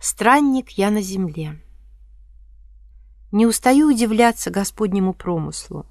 Странник я на земле. Не устаю удивляться Господнему промыслу.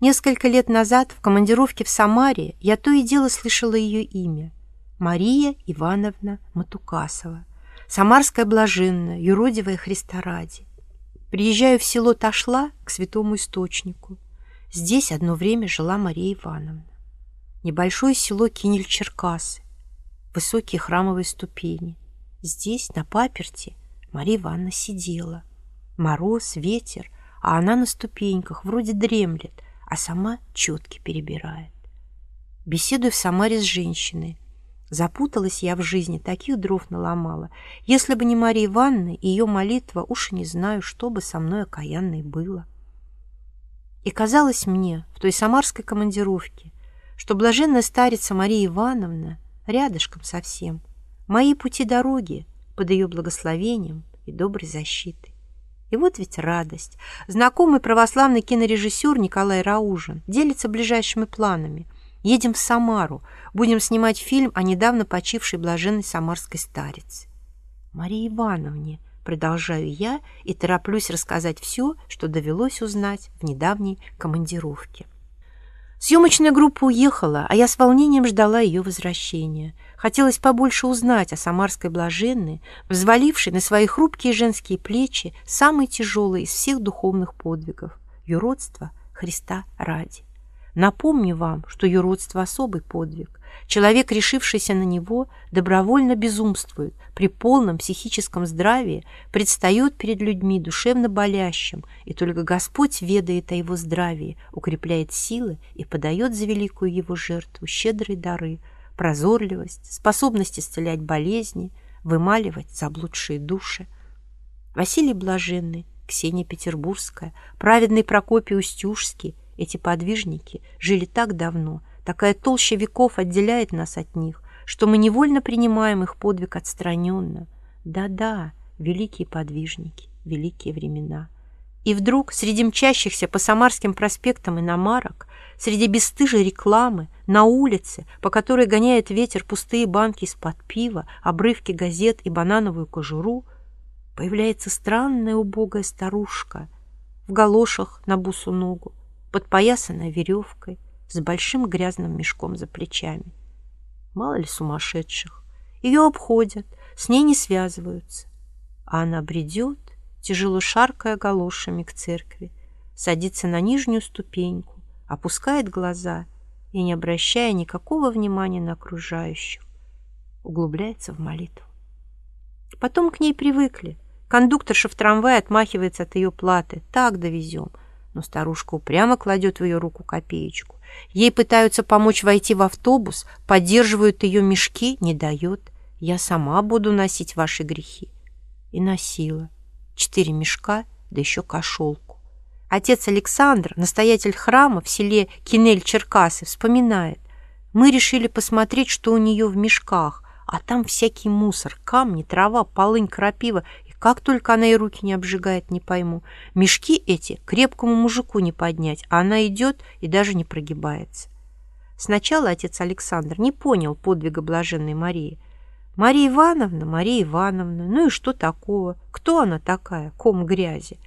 Несколько лет назад в командировке в Самаре я то и дело слышала ее имя. Мария Ивановна Матукасова. Самарская блаженная, юродивая Христа ради. Приезжаю в село Ташла к святому источнику. Здесь одно время жила Мария Ивановна. Небольшое село Кинель-Черкасы. Высокие храмовые ступени. Здесь, на паперти, Мария Ивановна сидела. Мороз, ветер, а она на ступеньках, вроде дремлет, а сама четки перебирает. Беседую в Самаре с женщиной. Запуталась я в жизни, таких дров наломала. Если бы не Мария Ивановна и ее молитва, уж не знаю, что бы со мной окаянной было. И казалось мне в той самарской командировке, что блаженная старица Мария Ивановна рядышком совсем, мои пути дороги под ее благословением и доброй защитой. И вот ведь радость. Знакомый православный кинорежиссер Николай Раужин делится ближайшими планами. Едем в Самару, будем снимать фильм о недавно почившей блаженной самарской старице. Марии Ивановне, продолжаю я и тороплюсь рассказать все, что довелось узнать в недавней командировке. Съемочная группа уехала, а я с волнением ждала ее возвращения. Хотелось побольше узнать о самарской блаженной, взвалившей на свои хрупкие женские плечи самый тяжелый из всех духовных подвигов – юродство Христа ради. Напомню вам, что юродство – особый подвиг. Человек, решившийся на него, добровольно безумствует, при полном психическом здравии предстает перед людьми душевно болящим, и только Господь ведает о его здравии, укрепляет силы и подает за великую его жертву щедрые дары, прозорливость, способность исцелять болезни, вымаливать заблудшие души. Василий Блаженный, Ксения Петербургская, праведный Прокопий Устюжский – эти подвижники жили так давно, такая толща веков отделяет нас от них, что мы невольно принимаем их подвиг отстраненно. Да-да, великие подвижники, великие времена. И вдруг среди мчащихся по Самарским проспектам иномарок, среди бесстыжей рекламы, на улице, по которой гоняет ветер пустые банки из-под пива, обрывки газет и банановую кожуру, появляется странная убогая старушка в галошах на бусу ногу, подпоясанная веревкой, с большим грязным мешком за плечами. Мало ли сумасшедших. Ее обходят, с ней не связываются. А она бредет, тяжело шаркая галошами к церкви, садится на нижнюю ступеньку, опускает глаза и, не обращая никакого внимания на окружающих, углубляется в молитву. Потом к ней привыкли. Кондукторша в трамвае отмахивается от ее платы. Так довезем – но старушка упрямо кладет в ее руку копеечку. Ей пытаются помочь войти в автобус, поддерживают ее мешки, не дает. Я сама буду носить ваши грехи. И носила. Четыре мешка, да еще кошелку. Отец Александр, настоятель храма в селе Кинель-Черкасы, вспоминает. Мы решили посмотреть, что у нее в мешках, а там всякий мусор, камни, трава, полынь, крапива как только она и руки не обжигает, не пойму. Мешки эти крепкому мужику не поднять, а она идет и даже не прогибается. Сначала отец Александр не понял подвига блаженной Марии. Мария Ивановна, Мария Ивановна, ну и что такого? Кто она такая? Ком грязи.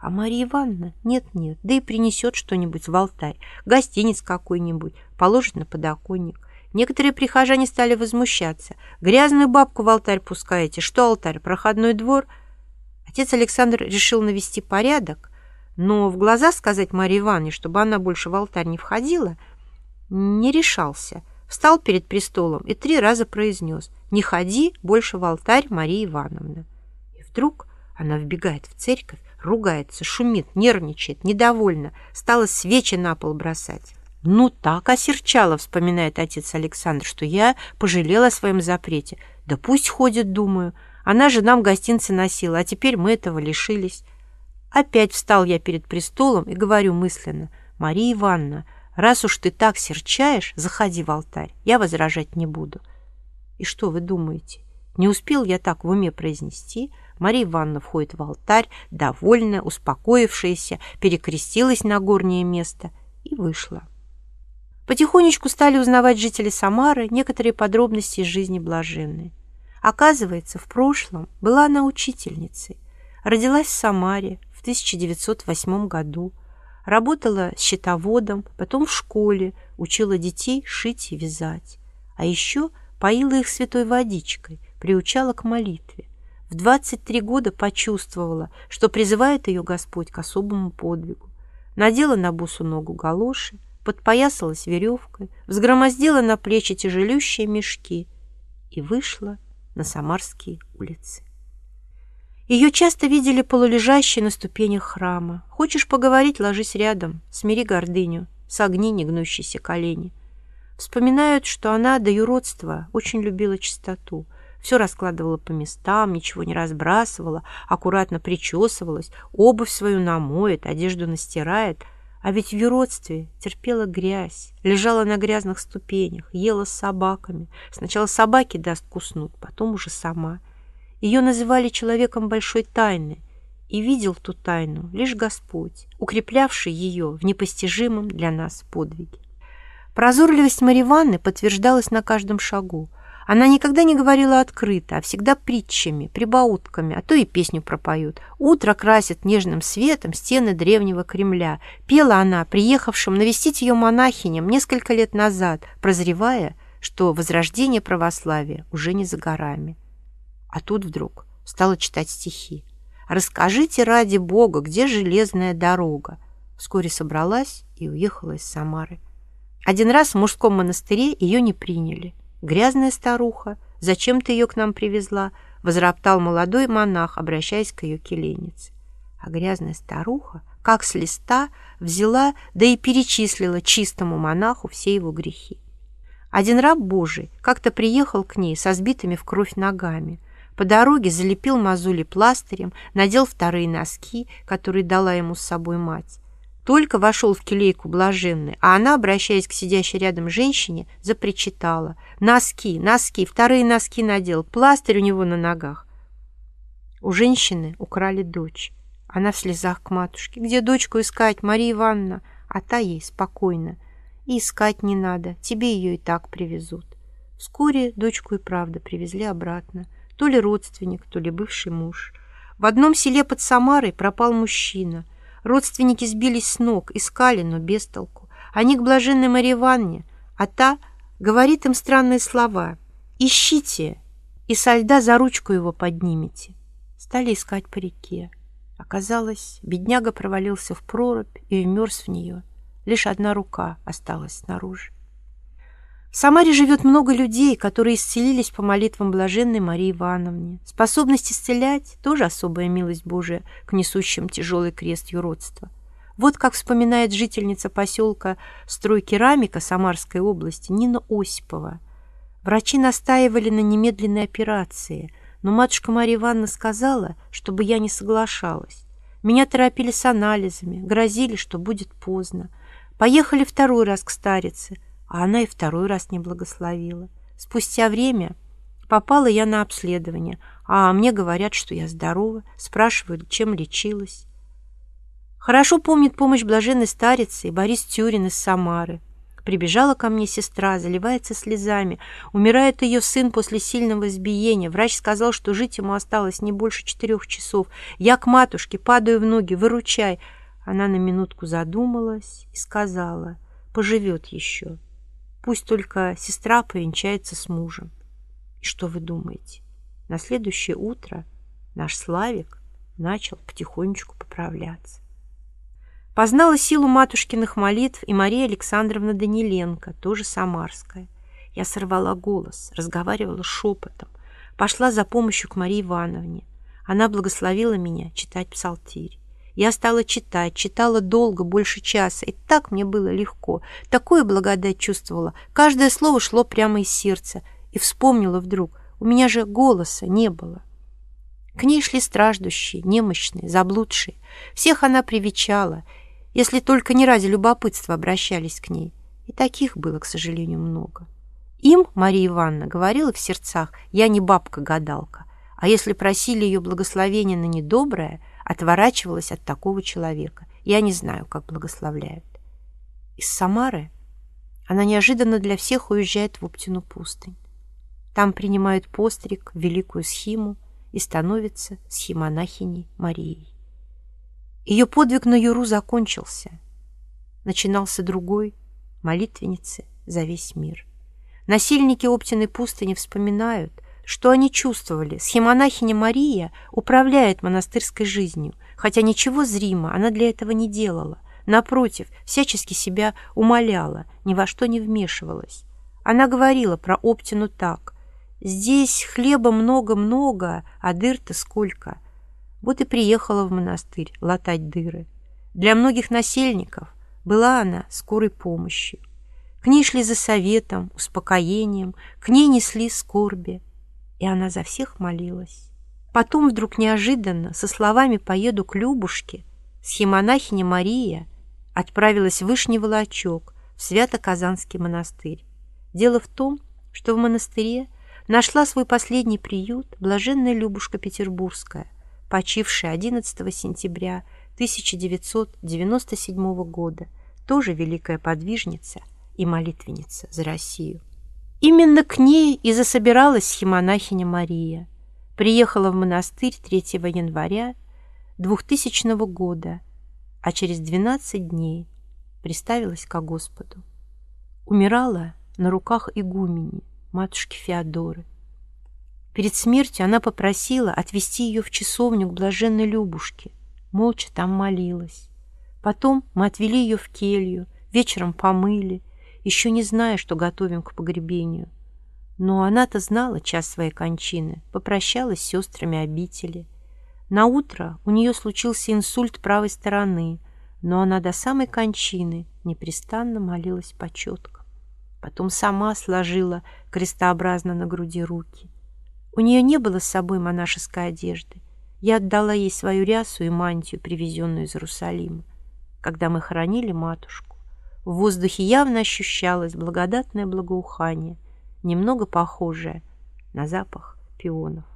А Мария Ивановна нет-нет, да и принесет что-нибудь в алтарь, гостиниц какой-нибудь, положит на подоконник. Некоторые прихожане стали возмущаться. «Грязную бабку в алтарь пускаете. Что алтарь? Проходной двор?» Отец Александр решил навести порядок, но в глаза сказать Марии Ивановне, чтобы она больше в алтарь не входила, не решался. Встал перед престолом и три раза произнес «Не ходи больше в алтарь, Мария Ивановна». И вдруг она вбегает в церковь, ругается, шумит, нервничает, недовольна, стала свечи на пол бросать. «Ну так осерчала», — вспоминает отец Александр, «что я пожалела о своем запрете. Да пусть ходит, думаю. Она же нам гостинцы носила, а теперь мы этого лишились». Опять встал я перед престолом и говорю мысленно, «Мария Ивановна, раз уж ты так серчаешь, заходи в алтарь, я возражать не буду». И что вы думаете? Не успел я так в уме произнести, Мария Ивановна входит в алтарь, довольная, успокоившаяся, перекрестилась на горнее место и вышла. Потихонечку стали узнавать жители Самары некоторые подробности из жизни блаженной. Оказывается, в прошлом была она учительницей. Родилась в Самаре в 1908 году. Работала счетоводом, потом в школе, учила детей шить и вязать. А еще поила их святой водичкой, приучала к молитве. В 23 года почувствовала, что призывает ее Господь к особому подвигу. Надела на босу ногу галоши, подпоясалась веревкой, взгромоздила на плечи тяжелющие мешки и вышла на Самарские улицы. Ее часто видели полулежащей на ступенях храма. Хочешь поговорить, ложись рядом, смири гордыню, согни негнущиеся колени. Вспоминают, что она до юродства очень любила чистоту – все раскладывала по местам, ничего не разбрасывала, аккуратно причесывалась, обувь свою намоет, одежду настирает. А ведь в юродстве терпела грязь, лежала на грязных ступенях, ела с собаками. Сначала собаки даст куснуть, потом уже сама. Ее называли человеком большой тайны, и видел ту тайну лишь Господь, укреплявший ее в непостижимом для нас подвиге. Прозорливость Мариванны подтверждалась на каждом шагу. Она никогда не говорила открыто, а всегда притчами, прибаутками, а то и песню пропоют. Утро красит нежным светом стены древнего Кремля. Пела она приехавшим навестить ее монахиням несколько лет назад, прозревая, что возрождение православия уже не за горами. А тут вдруг стала читать стихи. «Расскажите ради Бога, где железная дорога?» Вскоре собралась и уехала из Самары. Один раз в мужском монастыре ее не приняли. «Грязная старуха, зачем ты ее к нам привезла?» — возроптал молодой монах, обращаясь к ее келенице. А грязная старуха, как с листа, взяла, да и перечислила чистому монаху все его грехи. Один раб Божий как-то приехал к ней со сбитыми в кровь ногами. По дороге залепил мозоли пластырем, надел вторые носки, которые дала ему с собой мать. Только вошел в келейку блаженный, а она, обращаясь к сидящей рядом женщине, запричитала. «Носки, носки, вторые носки надел, пластырь у него на ногах». У женщины украли дочь. Она в слезах к матушке. «Где дочку искать, Мария Ивановна?» А та ей спокойно. «И искать не надо, тебе ее и так привезут». Вскоре дочку и правда привезли обратно. То ли родственник, то ли бывший муж. В одном селе под Самарой пропал мужчина – Родственники сбились с ног, искали, но без толку. Они к блаженной Марье Ивановне, а та говорит им странные слова. «Ищите, и со льда за ручку его поднимете». Стали искать по реке. Оказалось, бедняга провалился в прорубь и вмерз в нее. Лишь одна рука осталась снаружи. В Самаре живет много людей, которые исцелились по молитвам блаженной Марии Ивановне. Способность исцелять – тоже особая милость Божия к несущим тяжелый крест юродства. Вот как вспоминает жительница поселка Стройкерамика Самарской области Нина Осипова. Врачи настаивали на немедленной операции, но матушка Мария Ивановна сказала, чтобы я не соглашалась. Меня торопили с анализами, грозили, что будет поздно. Поехали второй раз к старице – а она и второй раз не благословила. Спустя время попала я на обследование, а мне говорят, что я здорова, спрашивают, чем лечилась. Хорошо помнит помощь блаженной старицы и Борис Тюрин из Самары. Прибежала ко мне сестра, заливается слезами. Умирает ее сын после сильного избиения. Врач сказал, что жить ему осталось не больше четырех часов. Я к матушке, падаю в ноги, выручай. Она на минутку задумалась и сказала, поживет еще. Пусть только сестра повенчается с мужем. И что вы думаете? На следующее утро наш Славик начал потихонечку поправляться. Познала силу матушкиных молитв и Мария Александровна Даниленко, тоже самарская. Я сорвала голос, разговаривала шепотом, пошла за помощью к Марии Ивановне. Она благословила меня читать псалтирь. Я стала читать, читала долго, больше часа, и так мне было легко. Такую благодать чувствовала. Каждое слово шло прямо из сердца. И вспомнила вдруг, у меня же голоса не было. К ней шли страждущие, немощные, заблудшие. Всех она привечала, если только не ради любопытства обращались к ней. И таких было, к сожалению, много. Им, Мария Ивановна, говорила в сердцах, я не бабка-гадалка, а если просили ее благословения на недоброе, отворачивалась от такого человека. Я не знаю, как благословляют. Из Самары она неожиданно для всех уезжает в Уптину пустынь. Там принимают постриг, великую схиму и становится схимонахиней Марией. Ее подвиг на Юру закончился. Начинался другой, молитвенницы за весь мир. Насильники Оптиной пустыни вспоминают, что они чувствовали. Схемонахиня Мария управляет монастырской жизнью, хотя ничего зримо она для этого не делала. Напротив, всячески себя умоляла, ни во что не вмешивалась. Она говорила про Оптину так. «Здесь хлеба много-много, а дыр-то сколько?» Вот и приехала в монастырь латать дыры. Для многих насельников была она скорой помощью. К ней шли за советом, успокоением, к ней несли скорби. И она за всех молилась. Потом вдруг неожиданно, со словами «поеду к Любушке», схемонахиня Мария отправилась в Вышний Волочок, в Свято-Казанский монастырь. Дело в том, что в монастыре нашла свой последний приют блаженная Любушка Петербургская, почившая 11 сентября 1997 года, тоже великая подвижница и молитвенница за Россию. Именно к ней и засобиралась схемонахиня Мария. Приехала в монастырь 3 января 2000 года, а через 12 дней приставилась ко Господу. Умирала на руках игумени, матушки Феодоры. Перед смертью она попросила отвезти ее в часовню к блаженной Любушке. Молча там молилась. Потом мы отвели ее в келью, вечером помыли, еще не зная, что готовим к погребению. Но она-то знала час своей кончины, попрощалась с сестрами обители. На утро у нее случился инсульт правой стороны, но она до самой кончины непрестанно молилась по четкам. Потом сама сложила крестообразно на груди руки. У нее не было с собой монашеской одежды. Я отдала ей свою рясу и мантию, привезенную из Иерусалима. Когда мы хоронили матушку, в воздухе явно ощущалось благодатное благоухание, немного похожее на запах пионов.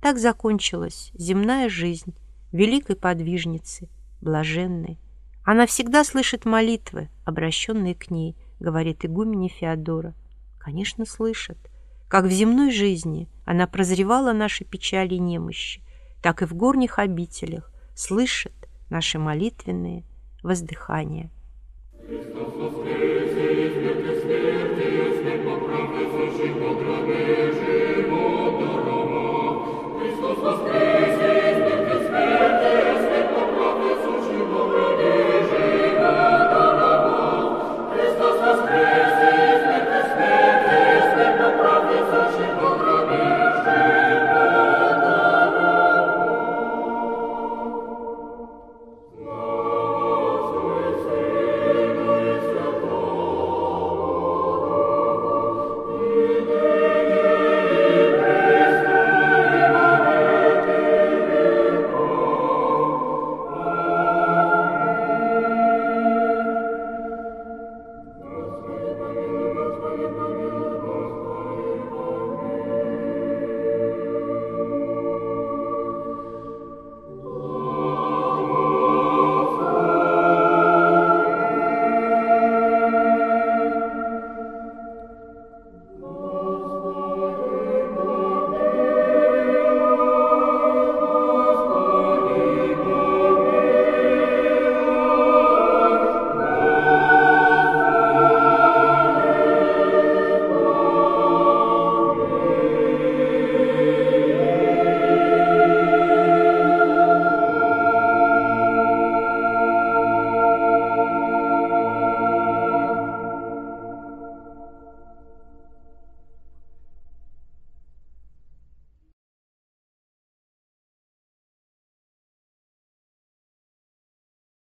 Так закончилась земная жизнь великой подвижницы, блаженной. Она всегда слышит молитвы, обращенные к ней, говорит игумене Феодора. Конечно, слышит. Как в земной жизни она прозревала наши печали и немощи, так и в горних обителях слышит наши молитвенные воздыхания. Christ.